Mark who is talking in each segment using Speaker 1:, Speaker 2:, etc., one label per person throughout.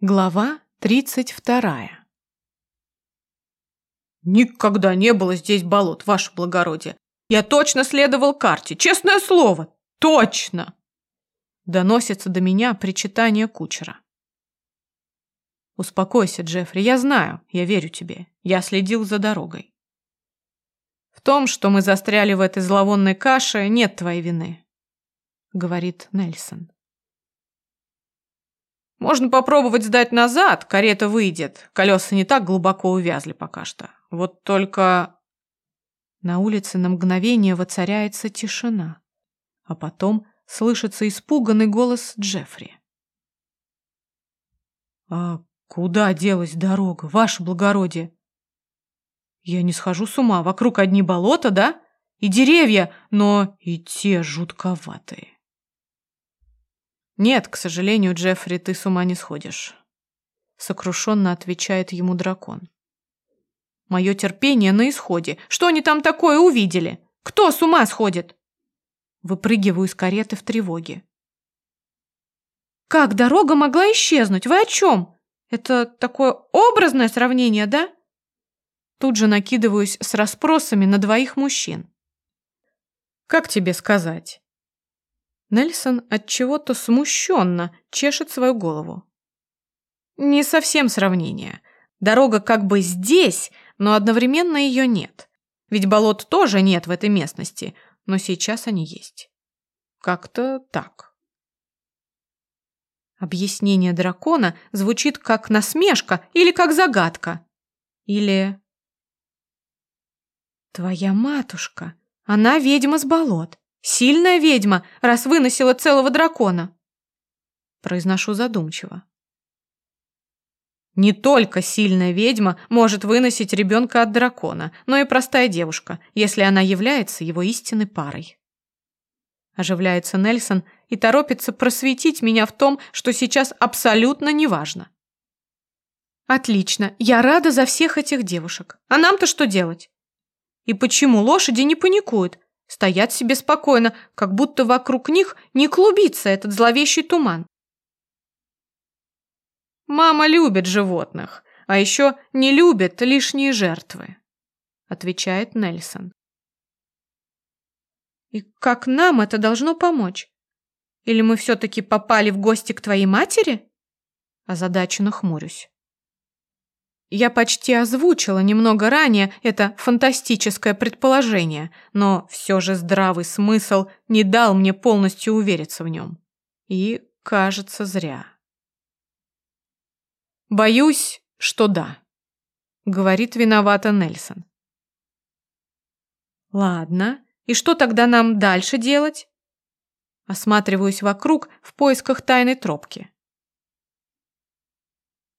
Speaker 1: Глава тридцать вторая.
Speaker 2: Никогда не было здесь болот, ваше благородие. Я точно следовал карте, честное слово, точно.
Speaker 1: Доносится до меня причитание кучера. Успокойся, Джеффри, я знаю, я верю тебе. Я следил за дорогой. В том, что мы застряли в этой зловонной каше, нет твоей вины, говорит Нельсон.
Speaker 2: Можно попробовать сдать назад, карета выйдет. Колеса не так глубоко увязли пока что. Вот только...
Speaker 1: На улице на мгновение воцаряется тишина, а потом слышится испуганный голос Джеффри. «А куда делась дорога, ваше благородие?» «Я не схожу с ума, вокруг одни болота, да? И деревья, но и те жутковатые».
Speaker 2: «Нет, к сожалению, Джеффри, ты с ума не сходишь», — сокрушенно отвечает ему дракон. «Мое терпение на исходе. Что они там такое увидели? Кто с ума сходит?»
Speaker 1: Выпрыгиваю из кареты в тревоге.
Speaker 3: «Как дорога могла исчезнуть? Вы о чем? Это такое образное сравнение, да?»
Speaker 1: Тут же накидываюсь с расспросами на двоих мужчин.
Speaker 2: «Как тебе сказать?»
Speaker 1: Нельсон от чего-то смущенно чешет свою голову.
Speaker 2: Не совсем сравнение. Дорога как бы здесь, но одновременно ее нет. Ведь болот тоже нет в этой местности, но сейчас они есть. Как-то так.
Speaker 1: Объяснение дракона звучит как насмешка или как загадка. Или... Твоя матушка, она ведьма с болот. Сильная ведьма, раз выносила целого дракона. Произношу задумчиво.
Speaker 2: Не только сильная ведьма может выносить ребенка от дракона, но и простая девушка, если она является его истинной парой. Оживляется Нельсон и торопится просветить меня в том, что сейчас абсолютно неважно.
Speaker 3: Отлично, я рада за всех этих девушек. А нам-то что делать? И почему лошади не паникуют? Стоят себе спокойно, как будто вокруг них не клубится этот зловещий туман.
Speaker 2: «Мама любит животных, а еще не любит лишние жертвы», отвечает Нельсон.
Speaker 3: «И как нам это должно помочь? Или мы все-таки попали в гости к твоей матери?» Озадаченно хмурюсь.
Speaker 1: Я почти озвучила немного ранее это фантастическое предположение, но все же здравый смысл не дал мне полностью увериться в нем. И, кажется, зря. «Боюсь, что да», — говорит виновата Нельсон. «Ладно, и что тогда нам дальше делать?» Осматриваюсь вокруг в поисках тайной тропки.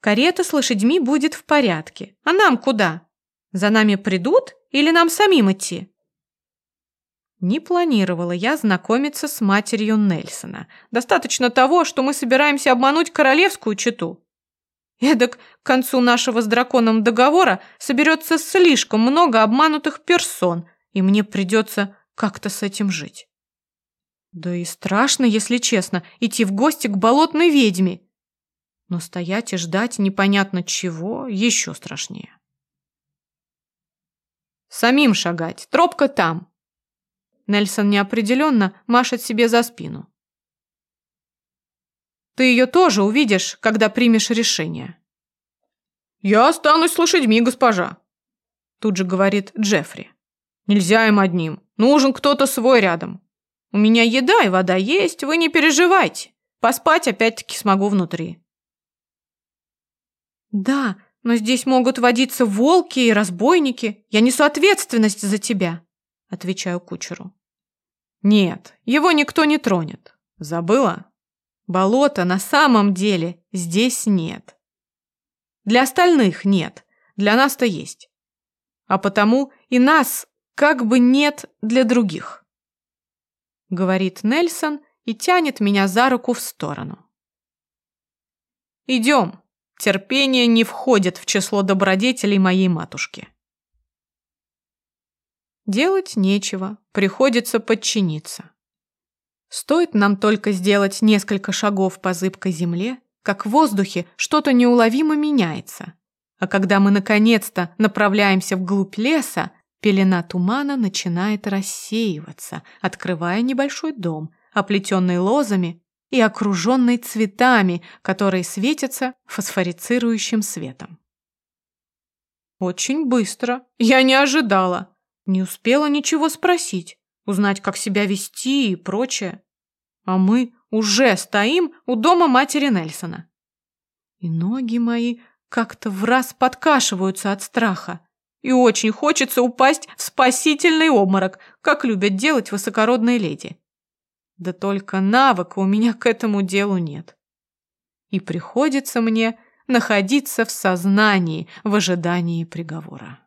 Speaker 1: Карета с лошадьми будет в порядке. А нам куда? За нами придут или нам самим идти? Не планировала я знакомиться с матерью Нельсона. Достаточно того, что мы собираемся обмануть королевскую чету. Эдак к концу нашего с драконом договора соберется слишком много обманутых персон, и мне придется как-то с этим жить. Да и страшно, если честно, идти в гости к болотной ведьме но стоять и ждать непонятно чего еще страшнее. Самим шагать, тропка там. Нельсон неопределенно машет себе за спину. Ты ее тоже увидишь, когда примешь решение.
Speaker 2: Я останусь с лошадьми, госпожа.
Speaker 1: Тут же говорит Джеффри.
Speaker 2: Нельзя им одним. Нужен кто-то свой рядом. У меня еда и вода есть, вы не переживайте. Поспать опять-таки смогу внутри.
Speaker 3: «Да, но здесь могут водиться волки и разбойники. Я несу ответственность за тебя», — отвечаю кучеру.
Speaker 1: «Нет, его никто не тронет. Забыла? Болота на самом деле здесь нет. Для остальных нет, для нас-то есть. А потому и нас как бы нет для других», — говорит Нельсон и тянет меня за руку в сторону. «Идем». Терпение не входит в число добродетелей моей матушки. Делать нечего, приходится подчиниться. Стоит нам только сделать несколько шагов по зыбкой земле, как в воздухе что-то неуловимо меняется. А когда мы наконец-то направляемся вглубь леса, пелена тумана начинает рассеиваться, открывая небольшой дом, оплетенный лозами и окруженный цветами, которые светятся фосфорицирующим светом.
Speaker 2: Очень быстро. Я не ожидала. Не успела ничего спросить, узнать, как себя вести и прочее. А мы уже стоим у дома матери Нельсона. И ноги мои как-то в раз подкашиваются от страха. И очень хочется упасть в спасительный обморок, как любят делать высокородные леди. Да только навыка у меня к этому делу нет. И приходится мне находиться в сознании в ожидании приговора.